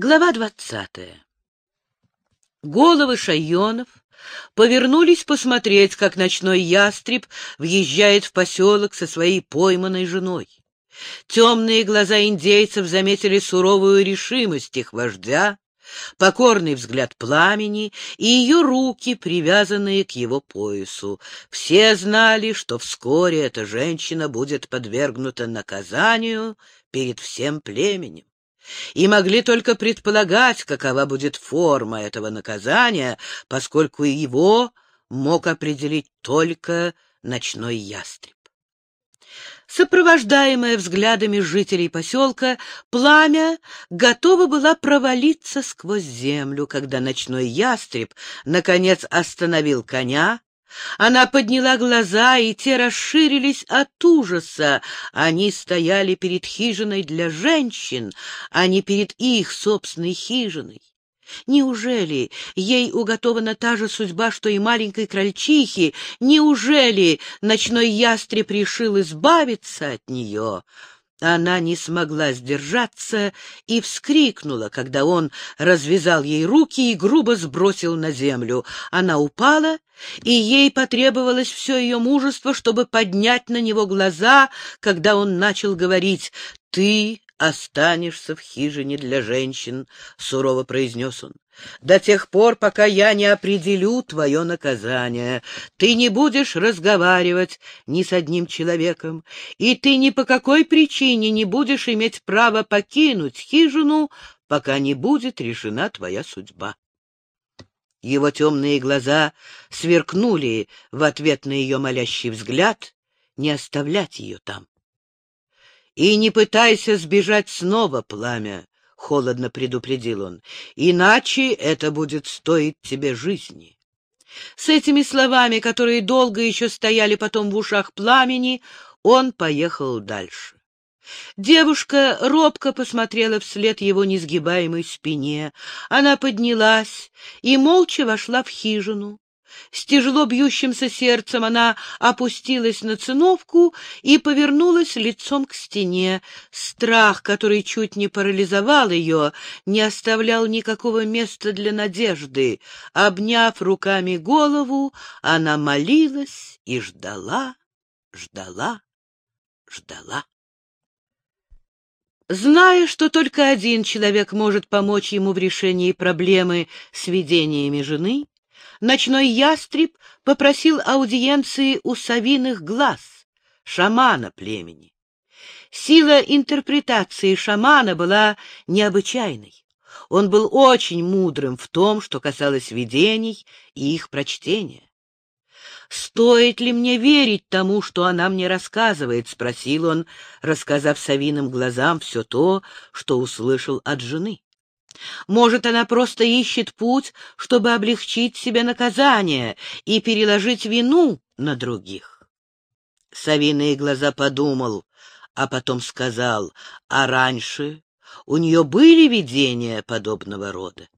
Глава двадцатая. Головы шайонов повернулись посмотреть, как ночной ястреб въезжает в поселок со своей пойманной женой. Темные глаза индейцев заметили суровую решимость их вождя, покорный взгляд пламени и ее руки, привязанные к его поясу. Все знали, что вскоре эта женщина будет подвергнута наказанию перед всем племенем и могли только предполагать, какова будет форма этого наказания, поскольку его мог определить только ночной ястреб. Сопровождаемая взглядами жителей поселка, пламя готово было провалиться сквозь землю, когда ночной ястреб, наконец, остановил коня, она подняла глаза, и те расширились от ужаса. Они стояли перед хижиной для женщин, а не перед их собственной хижиной. Неужели ей уготована та же судьба, что и маленькой крольчихе? Неужели ночной ястреб решил избавиться от нее? Она не смогла сдержаться и вскрикнула, когда он развязал ей руки и грубо сбросил на землю. Она упала, и ей потребовалось все ее мужество, чтобы поднять на него глаза, когда он начал говорить «Ты останешься в хижине для женщин», — сурово произнес он до тех пор, пока я не определю твое наказание. Ты не будешь разговаривать ни с одним человеком, и ты ни по какой причине не будешь иметь права покинуть хижину, пока не будет решена твоя судьба. Его темные глаза сверкнули в ответ на ее молящий взгляд, не оставлять ее там. И не пытайся сбежать снова, пламя. — холодно предупредил он, — иначе это будет стоить тебе жизни. С этими словами, которые долго еще стояли потом в ушах пламени, он поехал дальше. Девушка робко посмотрела вслед его несгибаемой спине. Она поднялась и молча вошла в хижину. С тяжело бьющимся сердцем она опустилась на циновку и повернулась лицом к стене. Страх, который чуть не парализовал ее, не оставлял никакого места для надежды. Обняв руками голову, она молилась и ждала, ждала, ждала. Зная, что только один человек может помочь ему в решении проблемы с видениями жены, ночной ястреб попросил аудиенции у совиных глаз, шамана племени. Сила интерпретации шамана была необычайной. Он был очень мудрым в том, что касалось видений и их прочтения. «Стоит ли мне верить тому, что она мне рассказывает?» — спросил он, рассказав совиным глазам все то, что услышал от жены. Может, она просто ищет путь, чтобы облегчить себе наказание и переложить вину на других. Савиные глаза подумал, а потом сказал, а раньше у нее были видения подобного рода.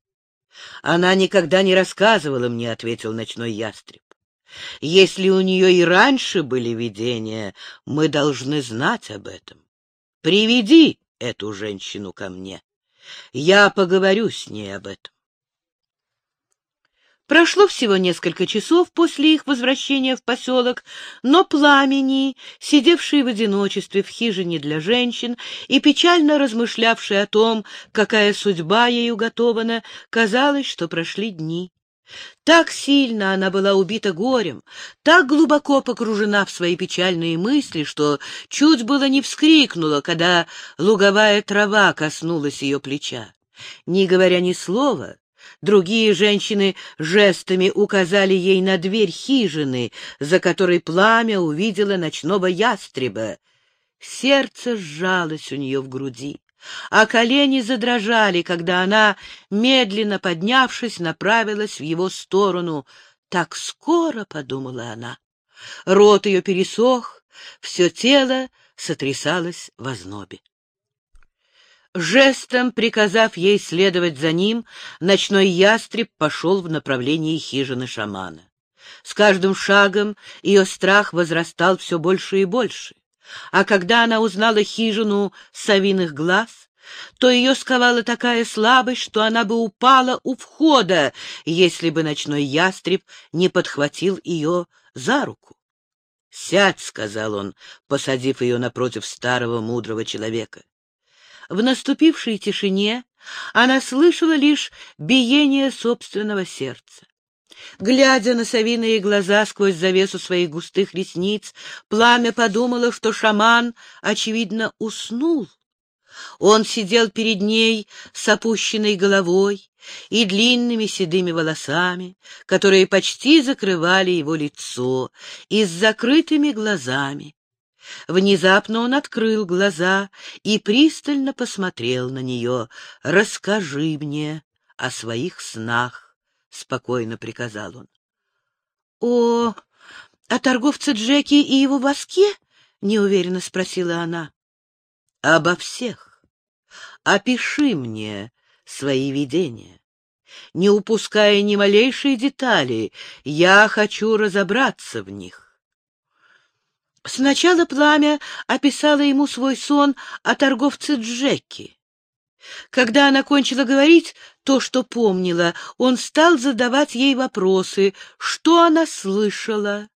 Она никогда не рассказывала мне, — ответил ночной ястреб. Если у нее и раньше были видения, мы должны знать об этом. Приведи эту женщину ко мне. Я поговорю с ней об этом. Прошло всего несколько часов после их возвращения в поселок, но пламени, сидевшие в одиночестве в хижине для женщин и печально размышлявшие о том, какая судьба ей уготована, казалось, что прошли дни. Так сильно она была убита горем, так глубоко погружена в свои печальные мысли, что чуть было не вскрикнула, когда луговая трава коснулась ее плеча. Не говоря ни слова, другие женщины жестами указали ей на дверь хижины, за которой пламя увидела ночного ястреба. Сердце сжалось у нее в груди а колени задрожали, когда она, медленно поднявшись, направилась в его сторону. «Так скоро!» — подумала она. Рот ее пересох, все тело сотрясалось в ознобе. Жестом приказав ей следовать за ним, ночной ястреб пошел в направлении хижины шамана. С каждым шагом ее страх возрастал все больше и больше. А когда она узнала хижину совиных глаз, то ее сковала такая слабость, что она бы упала у входа, если бы ночной ястреб не подхватил ее за руку. «Сядь», — сказал он, посадив ее напротив старого мудрого человека. В наступившей тишине она слышала лишь биение собственного сердца. Глядя на совиные глаза сквозь завесу своих густых ресниц, пламя подумало, что шаман, очевидно, уснул. Он сидел перед ней с опущенной головой и длинными седыми волосами, которые почти закрывали его лицо, и с закрытыми глазами. Внезапно он открыл глаза и пристально посмотрел на нее. «Расскажи мне о своих снах», — спокойно приказал он. «О, о торговце Джеки и его воске?» — неуверенно спросила она. «Обо всех. Опиши мне свои видения. Не упуская ни малейшей детали, я хочу разобраться в них». Сначала пламя описало ему свой сон о торговце Джеки. Когда она кончила говорить то, что помнила, он стал задавать ей вопросы, что она слышала,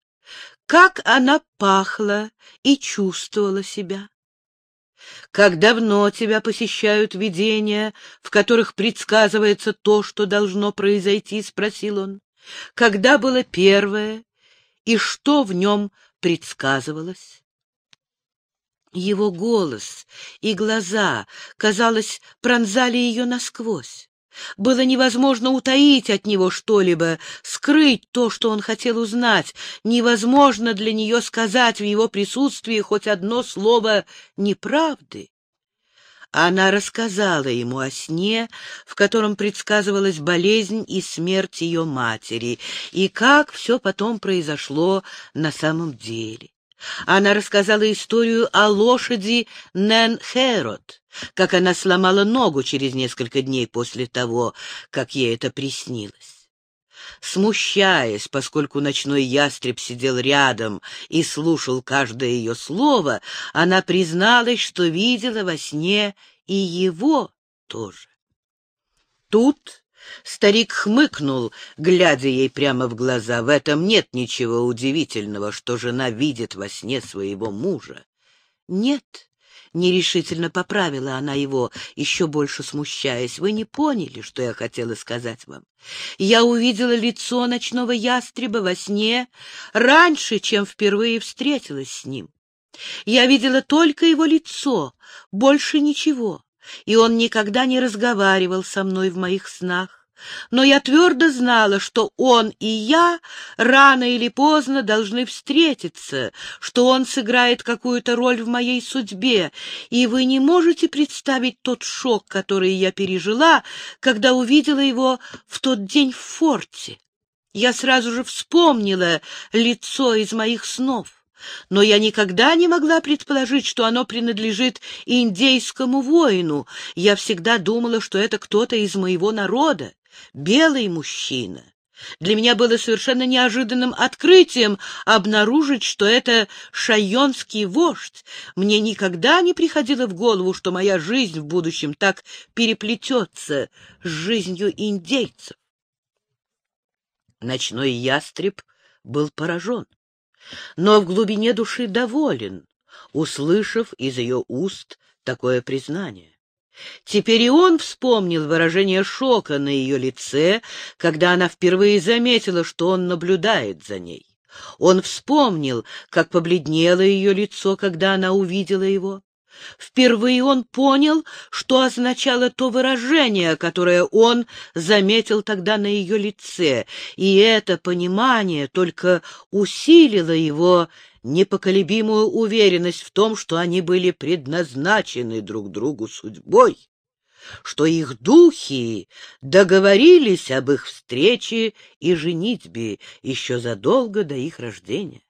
как она пахла и чувствовала себя. Как давно тебя посещают видения, в которых предсказывается то, что должно произойти, — спросил он. Когда было первое, и что в нем предсказывалось. Его голос и глаза, казалось, пронзали ее насквозь. Было невозможно утаить от него что-либо, скрыть то, что он хотел узнать. Невозможно для нее сказать в его присутствии хоть одно слово неправды. Она рассказала ему о сне, в котором предсказывалась болезнь и смерть ее матери, и как все потом произошло на самом деле. Она рассказала историю о лошади Нэн Херот, как она сломала ногу через несколько дней после того, как ей это приснилось. Смущаясь, поскольку ночной ястреб сидел рядом и слушал каждое ее слово, она призналась, что видела во сне и его тоже. Тут старик хмыкнул, глядя ей прямо в глаза. В этом нет ничего удивительного, что жена видит во сне своего мужа. Нет, Нерешительно поправила она его, еще больше смущаясь. «Вы не поняли, что я хотела сказать вам. Я увидела лицо ночного ястреба во сне раньше, чем впервые встретилась с ним. Я видела только его лицо, больше ничего, и он никогда не разговаривал со мной в моих снах но я твердо знала, что он и я рано или поздно должны встретиться, что он сыграет какую-то роль в моей судьбе, и вы не можете представить тот шок, который я пережила, когда увидела его в тот день в форте. Я сразу же вспомнила лицо из моих снов но я никогда не могла предположить, что оно принадлежит индейскому воину. Я всегда думала, что это кто-то из моего народа белый мужчина. Для меня было совершенно неожиданным открытием обнаружить, что это шайонский вождь. Мне никогда не приходило в голову, что моя жизнь в будущем так переплетется с жизнью индейцев. Ночной ястреб был поражен, но в глубине души доволен, услышав из ее уст такое признание. Теперь и он вспомнил выражение шока на ее лице, когда она впервые заметила, что он наблюдает за ней. Он вспомнил, как побледнело ее лицо, когда она увидела его. Впервые он понял, что означало то выражение, которое он заметил тогда на ее лице, и это понимание только усилило его непоколебимую уверенность в том, что они были предназначены друг другу судьбой, что их духи договорились об их встрече и женитьбе еще задолго до их рождения.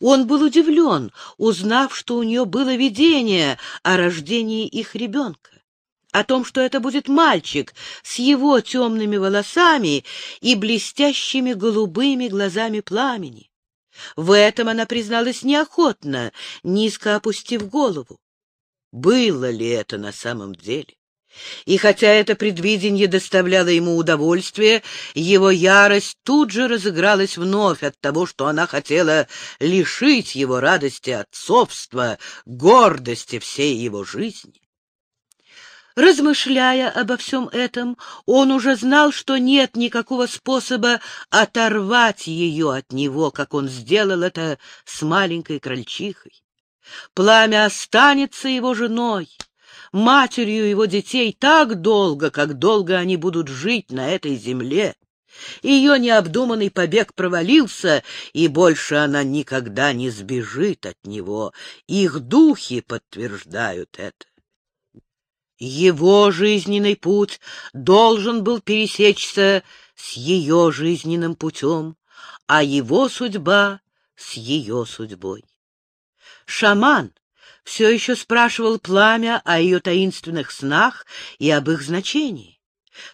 Он был удивлен, узнав, что у нее было видение о рождении их ребенка о том, что это будет мальчик с его темными волосами и блестящими голубыми глазами пламени. В этом она призналась неохотно, низко опустив голову. было ли это на самом деле. И хотя это предвидение доставляло ему удовольствие, его ярость тут же разыгралась вновь от того, что она хотела лишить его радости отцовства, гордости всей его жизни. Размышляя обо всем этом, он уже знал, что нет никакого способа оторвать ее от него, как он сделал это с маленькой крольчихой. Пламя останется его женой, матерью его детей так долго, как долго они будут жить на этой земле. Ее необдуманный побег провалился, и больше она никогда не сбежит от него. Их духи подтверждают это. Его жизненный путь должен был пересечься с ее жизненным путем, а его судьба — с ее судьбой. Шаман все еще спрашивал пламя о ее таинственных снах и об их значении.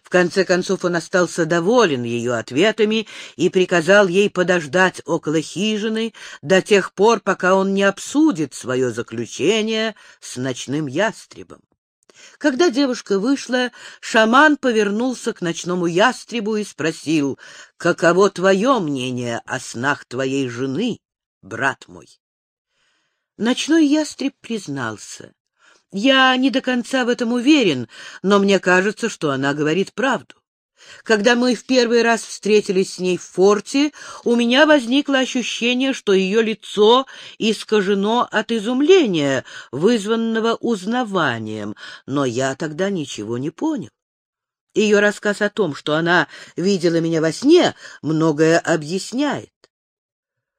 В конце концов он остался доволен ее ответами и приказал ей подождать около хижины до тех пор, пока он не обсудит свое заключение с ночным ястребом. Когда девушка вышла, шаман повернулся к ночному ястребу и спросил, «Каково твое мнение о снах твоей жены, брат мой?» Ночной ястреб признался. Я не до конца в этом уверен, но мне кажется, что она говорит правду. Когда мы в первый раз встретились с ней в форте, у меня возникло ощущение, что ее лицо искажено от изумления, вызванного узнаванием, но я тогда ничего не понял. Ее рассказ о том, что она видела меня во сне, многое объясняет.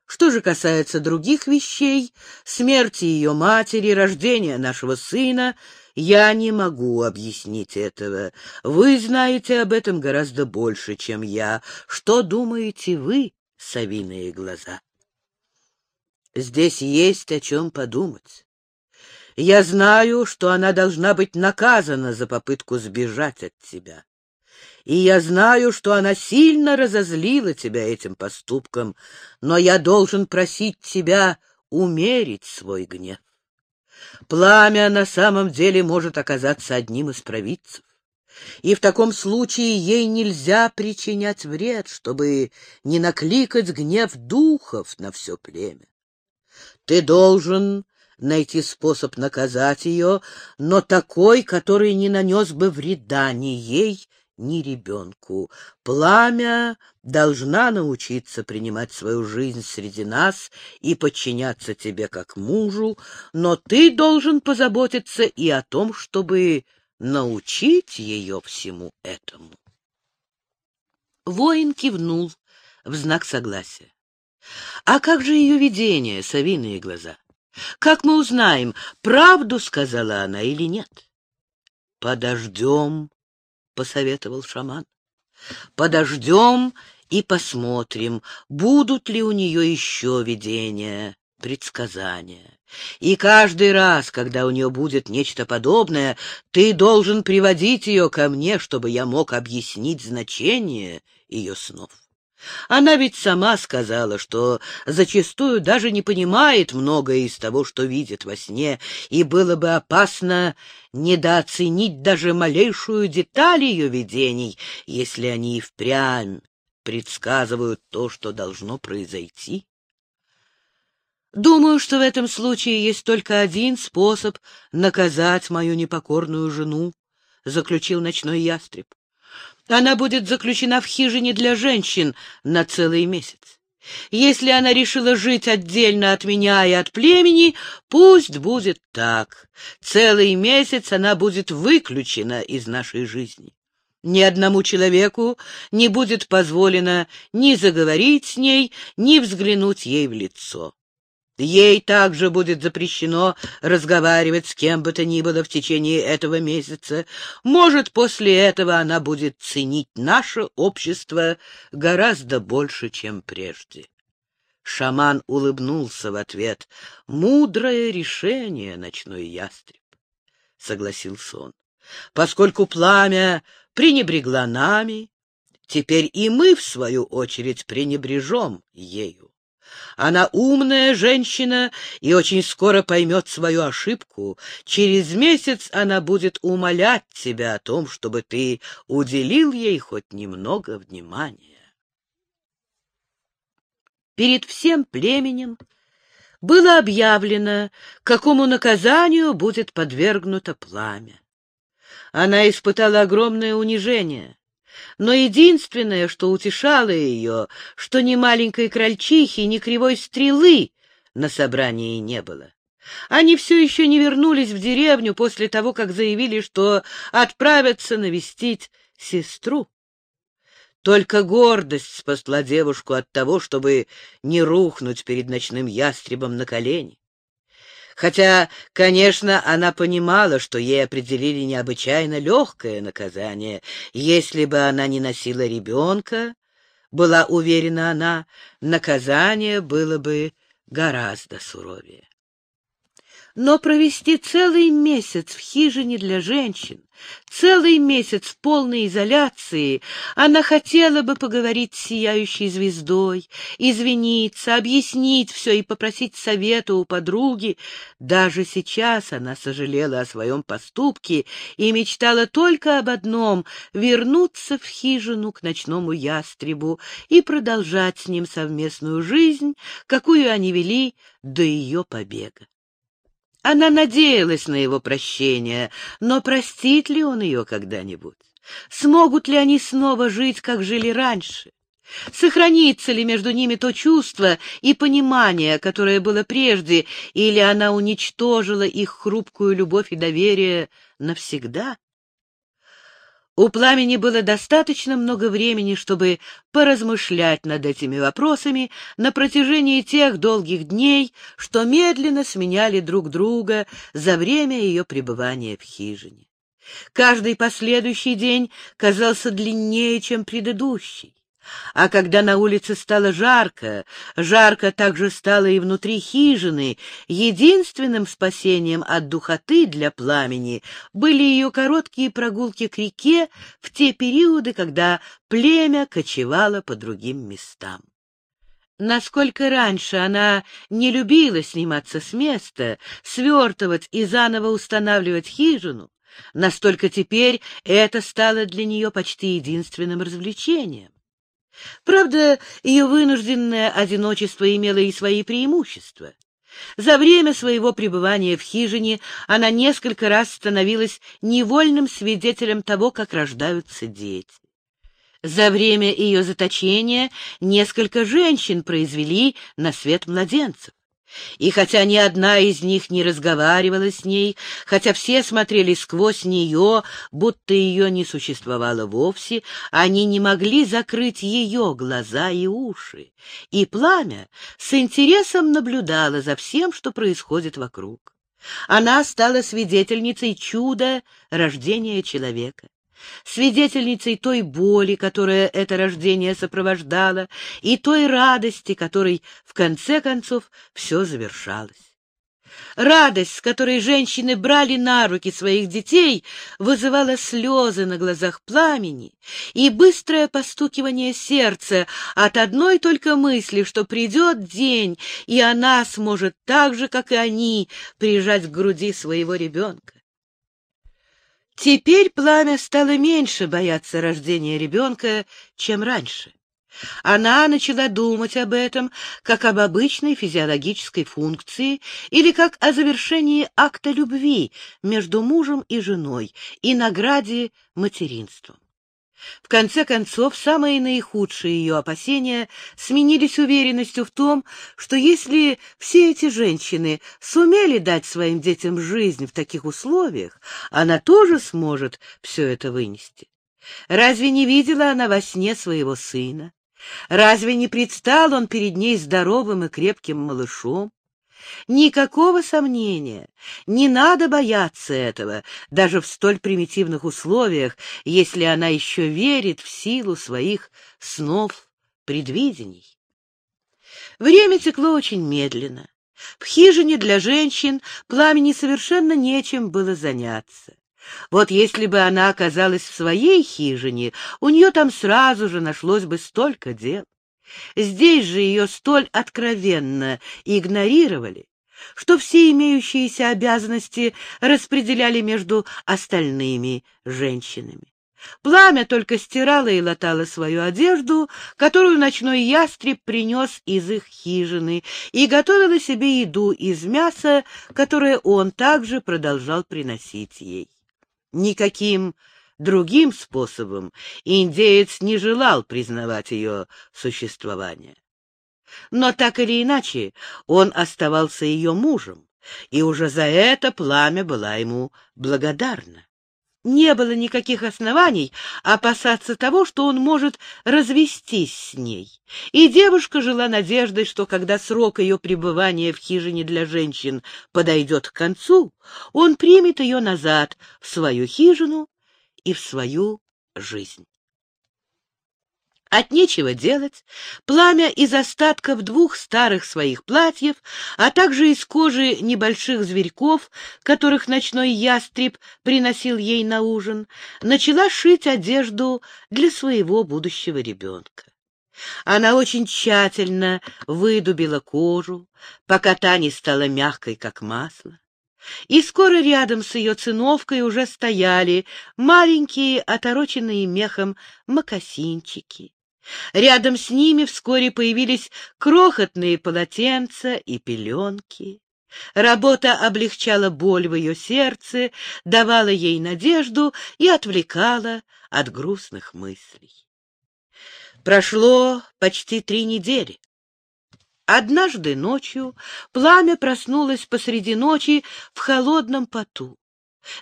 Что же касается других вещей, смерти ее матери, рождения нашего сына, я не могу объяснить этого. Вы знаете об этом гораздо больше, чем я. Что думаете вы, совиные глаза? Здесь есть о чем подумать. Я знаю, что она должна быть наказана за попытку сбежать от тебя и я знаю, что она сильно разозлила тебя этим поступком, но я должен просить тебя умерить свой гнев. Пламя на самом деле может оказаться одним из провидцев, и в таком случае ей нельзя причинять вред, чтобы не накликать гнев духов на все племя. Ты должен найти способ наказать ее, но такой, который не нанес бы вреда ни ей, ни ребенку. Пламя должна научиться принимать свою жизнь среди нас и подчиняться тебе как мужу, но ты должен позаботиться и о том, чтобы научить ее всему этому. Воин кивнул в знак согласия. А как же ее видение, совиные глаза? Как мы узнаем, правду сказала она или нет? Подождем — посоветовал шаман. «Подождем и посмотрим, будут ли у нее еще видения, предсказания. И каждый раз, когда у нее будет нечто подобное, ты должен приводить ее ко мне, чтобы я мог объяснить значение ее снов». Она ведь сама сказала, что зачастую даже не понимает многое из того, что видит во сне, и было бы опасно недооценить даже малейшую деталь ее видений, если они и впрямь предсказывают то, что должно произойти. Думаю, что в этом случае есть только один способ наказать мою непокорную жену, — заключил ночной ястреб. Она будет заключена в хижине для женщин на целый месяц. Если она решила жить отдельно от меня и от племени, пусть будет так. Целый месяц она будет выключена из нашей жизни. Ни одному человеку не будет позволено ни заговорить с ней, ни взглянуть ей в лицо. Ей также будет запрещено разговаривать с кем бы то ни было в течение этого месяца. Может, после этого она будет ценить наше общество гораздо больше, чем прежде. Шаман улыбнулся в ответ. «Мудрое решение, ночной ястреб», — согласился он. «Поскольку пламя пренебрегла нами, теперь и мы, в свою очередь, пренебрежем ею. Она умная женщина и очень скоро поймет свою ошибку. Через месяц она будет умолять тебя о том, чтобы ты уделил ей хоть немного внимания. Перед всем племенем было объявлено, какому наказанию будет подвергнуто пламя. Она испытала огромное унижение. Но единственное, что утешало ее, что ни маленькой крольчихи, ни кривой стрелы на собрании не было. Они все еще не вернулись в деревню после того, как заявили, что отправятся навестить сестру. Только гордость спасла девушку от того, чтобы не рухнуть перед ночным ястребом на колени. Хотя, конечно, она понимала, что ей определили необычайно легкое наказание. Если бы она не носила ребенка, была уверена она, наказание было бы гораздо суровее. Но провести целый месяц в хижине для женщин, целый месяц в полной изоляции, она хотела бы поговорить с сияющей звездой, извиниться, объяснить все и попросить совета у подруги. Даже сейчас она сожалела о своем поступке и мечтала только об одном — вернуться в хижину к ночному ястребу и продолжать с ним совместную жизнь, какую они вели до ее побега. Она надеялась на его прощение, но простит ли он ее когда-нибудь? Смогут ли они снова жить, как жили раньше? Сохранится ли между ними то чувство и понимание, которое было прежде, или она уничтожила их хрупкую любовь и доверие навсегда? У пламени было достаточно много времени, чтобы поразмышлять над этими вопросами на протяжении тех долгих дней, что медленно сменяли друг друга за время ее пребывания в хижине. Каждый последующий день казался длиннее, чем предыдущий. А когда на улице стало жарко, жарко также стало и внутри хижины, единственным спасением от духоты для пламени были ее короткие прогулки к реке в те периоды, когда племя кочевало по другим местам. Насколько раньше она не любила сниматься с места, свертывать и заново устанавливать хижину, настолько теперь это стало для нее почти единственным развлечением. Правда, ее вынужденное одиночество имело и свои преимущества. За время своего пребывания в хижине она несколько раз становилась невольным свидетелем того, как рождаются дети. За время ее заточения несколько женщин произвели на свет младенцев. И хотя ни одна из них не разговаривала с ней, хотя все смотрели сквозь нее, будто ее не существовало вовсе, они не могли закрыть ее глаза и уши. И пламя с интересом наблюдало за всем, что происходит вокруг. Она стала свидетельницей чуда рождения человека свидетельницей той боли, которая это рождение сопровождало, и той радости, которой, в конце концов, все завершалось. Радость, с которой женщины брали на руки своих детей, вызывала слезы на глазах пламени и быстрое постукивание сердца от одной только мысли, что придет день, и она сможет так же, как и они, прижать к груди своего ребенка. Теперь пламя стало меньше бояться рождения ребенка, чем раньше. Она начала думать об этом как об обычной физиологической функции или как о завершении акта любви между мужем и женой и награде материнством. В конце концов, самые наихудшие ее опасения сменились уверенностью в том, что если все эти женщины сумели дать своим детям жизнь в таких условиях, она тоже сможет все это вынести. Разве не видела она во сне своего сына? Разве не предстал он перед ней здоровым и крепким малышом? Никакого сомнения, не надо бояться этого, даже в столь примитивных условиях, если она еще верит в силу своих снов, предвидений. Время текло очень медленно. В хижине для женщин пламени совершенно нечем было заняться. Вот если бы она оказалась в своей хижине, у нее там сразу же нашлось бы столько дел. Здесь же ее столь откровенно игнорировали, что все имеющиеся обязанности распределяли между остальными женщинами. Пламя только стирало и латало свою одежду, которую ночной ястреб принес из их хижины, и готовила себе еду из мяса, которое он также продолжал приносить ей. Никаким другим способом индеец не желал признавать ее существование. Но так или иначе он оставался ее мужем, и уже за это пламя была ему благодарна. Не было никаких оснований опасаться того, что он может развестись с ней. И девушка жила надеждой, что когда срок ее пребывания в хижине для женщин подойдет к концу, он примет ее назад в свою хижину и в свою жизнь. От нечего делать, пламя из остатков двух старых своих платьев, а также из кожи небольших зверьков, которых ночной ястреб приносил ей на ужин, начала шить одежду для своего будущего ребенка. Она очень тщательно выдубила кожу, пока та не стала мягкой, как масло. И скоро рядом с ее циновкой уже стояли маленькие, отороченные мехом мокасинчики. Рядом с ними вскоре появились крохотные полотенца и пеленки. Работа облегчала боль в ее сердце, давала ей надежду и отвлекала от грустных мыслей. Прошло почти три недели. Однажды ночью пламя проснулось посреди ночи в холодном поту.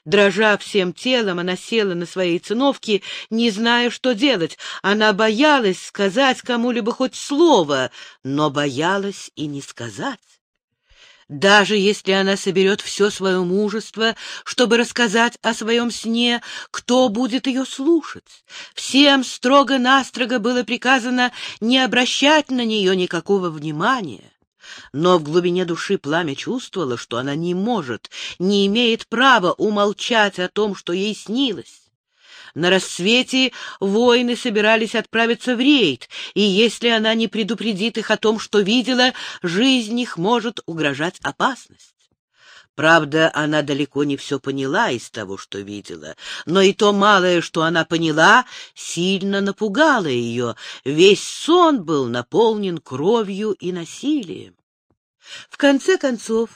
Дрожа всем телом, она села на своей циновке, не зная, что делать. Она боялась сказать кому-либо хоть слово, но боялась и не сказать. Даже если она соберет все свое мужество, чтобы рассказать о своем сне, кто будет ее слушать? Всем строго-настрого было приказано не обращать на нее никакого внимания. Но в глубине души пламя чувствовало, что она не может, не имеет права умолчать о том, что ей снилось. На рассвете воины собирались отправиться в рейд, и если она не предупредит их о том, что видела, жизнь их может угрожать опасность. Правда, она далеко не все поняла из того, что видела, но и то малое, что она поняла, сильно напугало ее. Весь сон был наполнен кровью и насилием. В конце концов,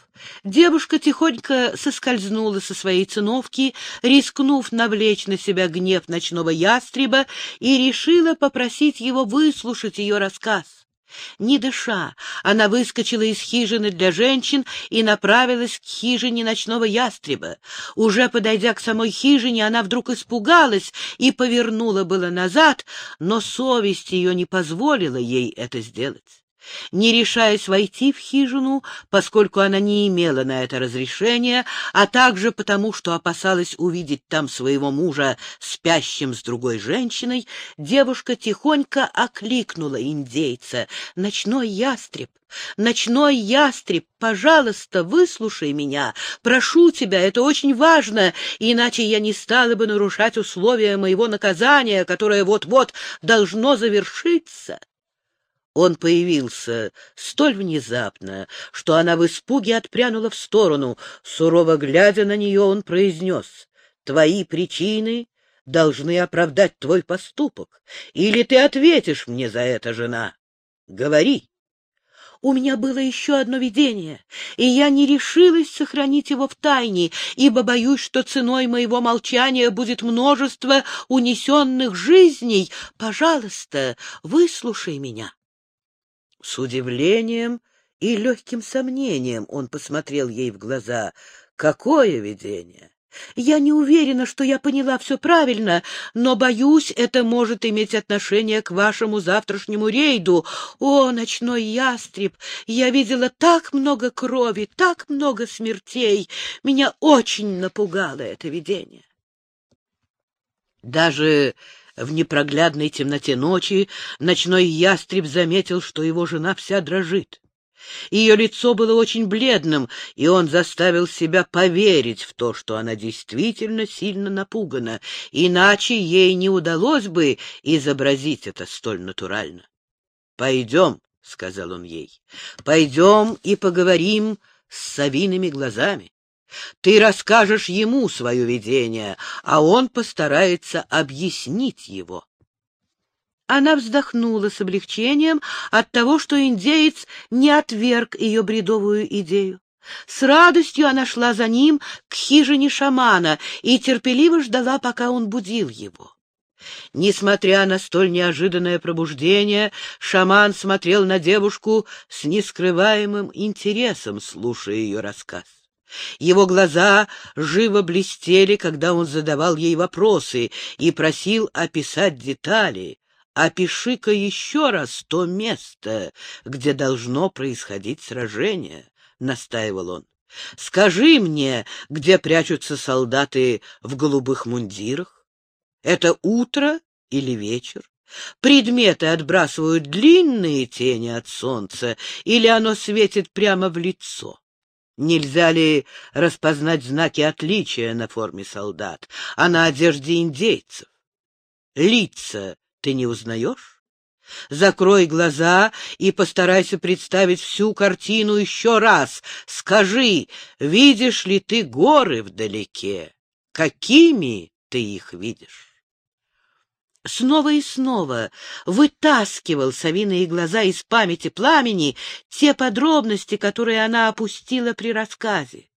девушка тихонько соскользнула со своей циновки, рискнув навлечь на себя гнев ночного ястреба, и решила попросить его выслушать ее рассказ. Не дыша, она выскочила из хижины для женщин и направилась к хижине ночного ястреба. Уже подойдя к самой хижине, она вдруг испугалась и повернула было назад, но совесть ее не позволила ей это сделать не решаясь войти в хижину, поскольку она не имела на это разрешения, а также потому, что опасалась увидеть там своего мужа спящим с другой женщиной, девушка тихонько окликнула индейца. «Ночной ястреб! Ночной ястреб! Пожалуйста, выслушай меня! Прошу тебя, это очень важно, иначе я не стала бы нарушать условия моего наказания, которое вот-вот должно завершиться!» Он появился столь внезапно, что она в испуге отпрянула в сторону. Сурово глядя на нее, он произнес, «Твои причины должны оправдать твой поступок. Или ты ответишь мне за это, жена? Говори!» У меня было еще одно видение, и я не решилась сохранить его в тайне, ибо боюсь, что ценой моего молчания будет множество унесенных жизней. Пожалуйста, выслушай меня. С удивлением и легким сомнением он посмотрел ей в глаза. «Какое видение?» «Я не уверена, что я поняла все правильно, но, боюсь, это может иметь отношение к вашему завтрашнему рейду. О, ночной ястреб! Я видела так много крови, так много смертей. Меня очень напугало это видение». Даже в непроглядной темноте ночи ночной ястреб заметил, что его жена вся дрожит. Ее лицо было очень бледным, и он заставил себя поверить в то, что она действительно сильно напугана, иначе ей не удалось бы изобразить это столь натурально. Пойдем, — сказал он ей, — пойдем и поговорим с совиными глазами. Ты расскажешь ему свое видение, а он постарается объяснить его. Она вздохнула с облегчением от того, что индеец не отверг ее бредовую идею. С радостью она шла за ним к хижине шамана и терпеливо ждала, пока он будил его. Несмотря на столь неожиданное пробуждение, шаман смотрел на девушку с нескрываемым интересом, слушая ее рассказ. Его глаза живо блестели, когда он задавал ей вопросы и просил описать детали. «Опиши-ка еще раз то место, где должно происходить сражение», — настаивал он. «Скажи мне, где прячутся солдаты в голубых мундирах? Это утро или вечер? Предметы отбрасывают длинные тени от солнца, или оно светит прямо в лицо?» Нельзя ли распознать знаки отличия на форме солдат, а на одежде индейцев? Лица ты не узнаешь? Закрой глаза и постарайся представить всю картину еще раз. Скажи, видишь ли ты горы вдалеке? Какими ты их видишь? Снова и снова вытаскивал совиные глаза из памяти пламени те подробности, которые она опустила при рассказе.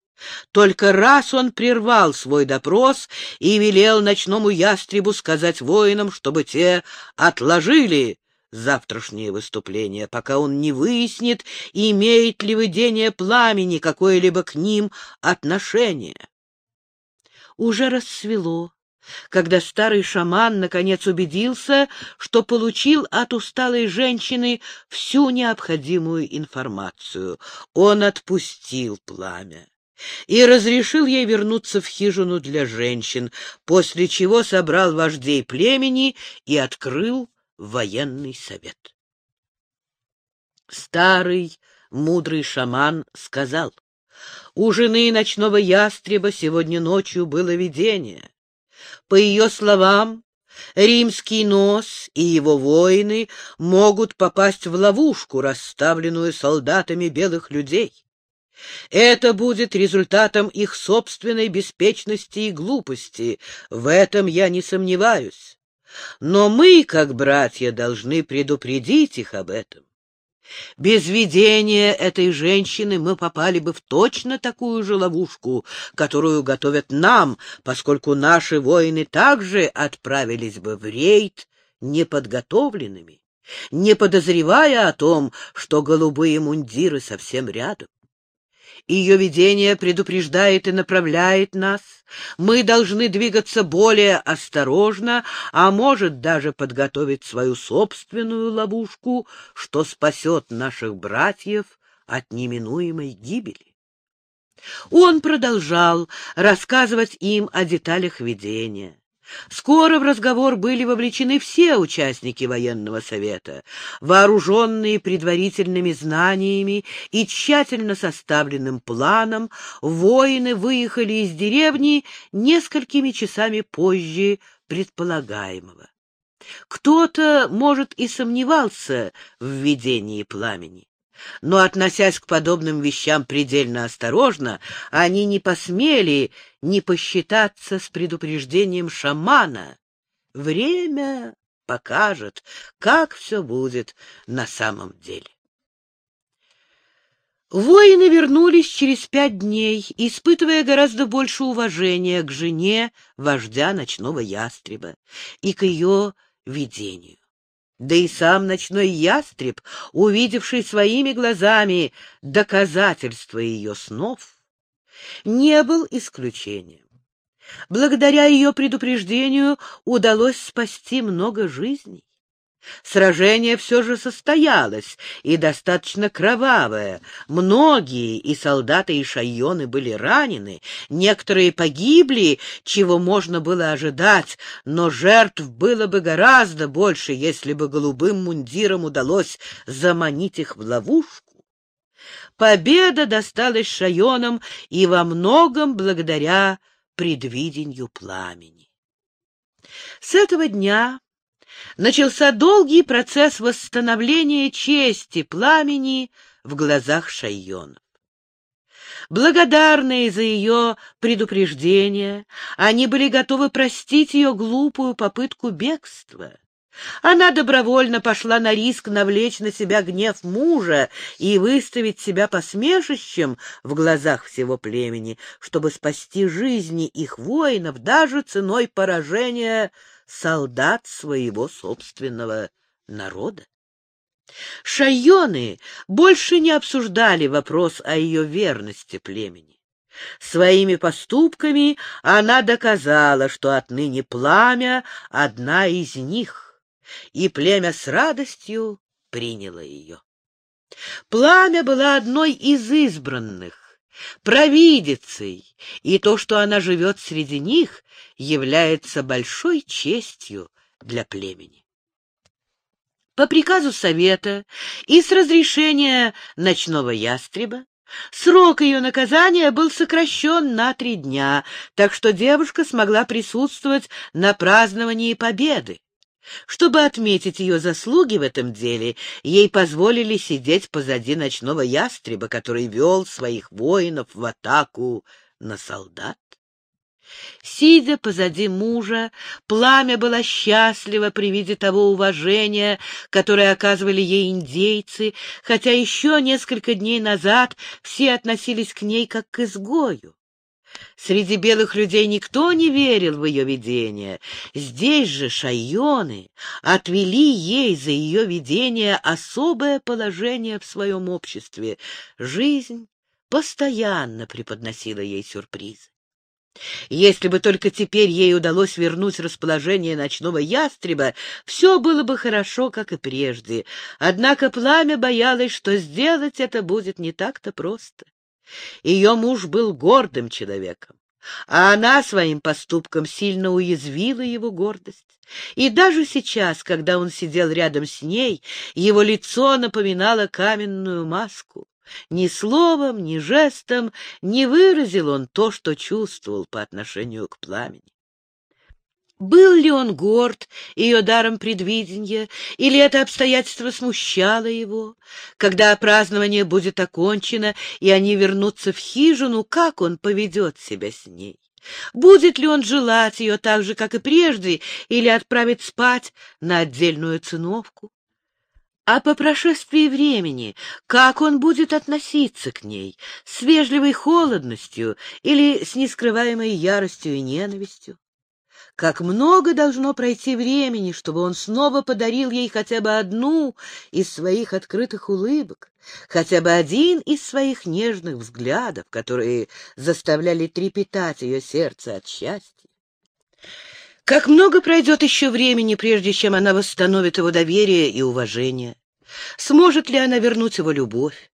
Только раз он прервал свой допрос и велел ночному ястребу сказать воинам, чтобы те отложили завтрашнее выступление, пока он не выяснит, имеет ли видение пламени какое-либо к ним отношение. Уже рассвело, когда старый шаман наконец убедился, что получил от усталой женщины всю необходимую информацию. Он отпустил пламя и разрешил ей вернуться в хижину для женщин, после чего собрал вождей племени и открыл военный совет. Старый мудрый шаман сказал, «У жены ночного ястреба сегодня ночью было видение. По ее словам, римский нос и его воины могут попасть в ловушку, расставленную солдатами белых людей. Это будет результатом их собственной беспечности и глупости, в этом я не сомневаюсь. Но мы, как братья, должны предупредить их об этом. Без видения этой женщины мы попали бы в точно такую же ловушку, которую готовят нам, поскольку наши воины также отправились бы в рейд неподготовленными, не подозревая о том, что голубые мундиры совсем рядом. Ее видение предупреждает и направляет нас. Мы должны двигаться более осторожно, а может даже подготовить свою собственную ловушку, что спасет наших братьев от неминуемой гибели. Он продолжал рассказывать им о деталях видения. Скоро в разговор были вовлечены все участники военного совета. Вооруженные предварительными знаниями и тщательно составленным планом, воины выехали из деревни несколькими часами позже предполагаемого. Кто-то, может, и сомневался в видении пламени. Но, относясь к подобным вещам предельно осторожно, они не посмели не посчитаться с предупреждением шамана. Время покажет, как все будет на самом деле. Воины вернулись через пять дней, испытывая гораздо больше уважения к жене вождя ночного ястреба и к ее видению. Да и сам ночной ястреб, увидевший своими глазами доказательства ее снов, не был исключением. Благодаря ее предупреждению удалось спасти много жизней. Сражение все же состоялось, и достаточно кровавое. Многие, и солдаты, и шайоны, были ранены, некоторые погибли, чего можно было ожидать, но жертв было бы гораздо больше, если бы голубым мундирам удалось заманить их в ловушку. Победа досталась шайонам и во многом благодаря предвидению пламени. С этого дня начался долгий процесс восстановления чести пламени в глазах Шайонов. Благодарные за ее предупреждение, они были готовы простить ее глупую попытку бегства. Она добровольно пошла на риск навлечь на себя гнев мужа и выставить себя посмешищем в глазах всего племени, чтобы спасти жизни их воинов даже ценой поражения солдат своего собственного народа. Шайоны больше не обсуждали вопрос о ее верности племени. Своими поступками она доказала, что отныне пламя — одна из них, и племя с радостью приняло ее. Пламя была одной из избранных, провидицей, и то, что она живет среди них, является большой честью для племени. По приказу совета и с разрешения ночного ястреба Срок ее наказания был сокращен на три дня, так что девушка смогла присутствовать на праздновании победы. Чтобы отметить ее заслуги в этом деле, ей позволили сидеть позади ночного ястреба, который вел своих воинов в атаку на солдат. Сидя позади мужа, пламя было счастливо при виде того уважения, которое оказывали ей индейцы, хотя еще несколько дней назад все относились к ней как к изгою. Среди белых людей никто не верил в ее видение. Здесь же шайоны отвели ей за ее видение особое положение в своем обществе. Жизнь постоянно преподносила ей сюрпризы. Если бы только теперь ей удалось вернуть расположение ночного ястреба, все было бы хорошо, как и прежде. Однако пламя боялось, что сделать это будет не так-то просто. Ее муж был гордым человеком, а она своим поступком сильно уязвила его гордость. И даже сейчас, когда он сидел рядом с ней, его лицо напоминало каменную маску. Ни словом, ни жестом не выразил он то, что чувствовал по отношению к пламени. Был ли он горд ее даром предвидения, или это обстоятельство смущало его? Когда празднование будет окончено, и они вернутся в хижину, как он поведет себя с ней? Будет ли он желать ее так же, как и прежде, или отправить спать на отдельную циновку? А по прошествии времени, как он будет относиться к ней, с вежливой холодностью или с нескрываемой яростью и ненавистью? Как много должно пройти времени, чтобы он снова подарил ей хотя бы одну из своих открытых улыбок, хотя бы один из своих нежных взглядов, которые заставляли трепетать ее сердце от счастья. Как много пройдет еще времени, прежде чем она восстановит его доверие и уважение? Сможет ли она вернуть его любовь?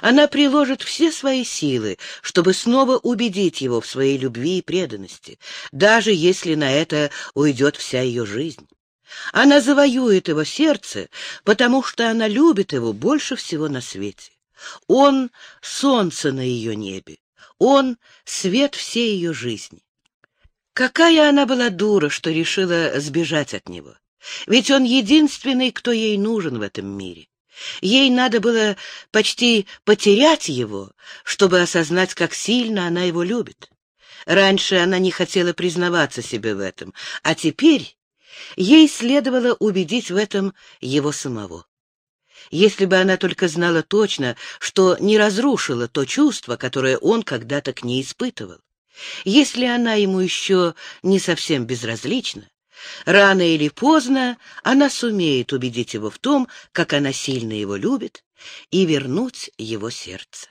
Она приложит все свои силы, чтобы снова убедить его в своей любви и преданности, даже если на это уйдет вся ее жизнь. Она завоюет его сердце, потому что она любит его больше всего на свете. Он — солнце на ее небе, он — свет всей ее жизни. Какая она была дура, что решила сбежать от него. Ведь он единственный, кто ей нужен в этом мире. Ей надо было почти потерять его, чтобы осознать, как сильно она его любит. Раньше она не хотела признаваться себе в этом, а теперь ей следовало убедить в этом его самого. Если бы она только знала точно, что не разрушила то чувство, которое он когда-то к ней испытывал. Если она ему еще не совсем безразлична, Рано или поздно она сумеет убедить его в том, как она сильно его любит, и вернуть его сердце.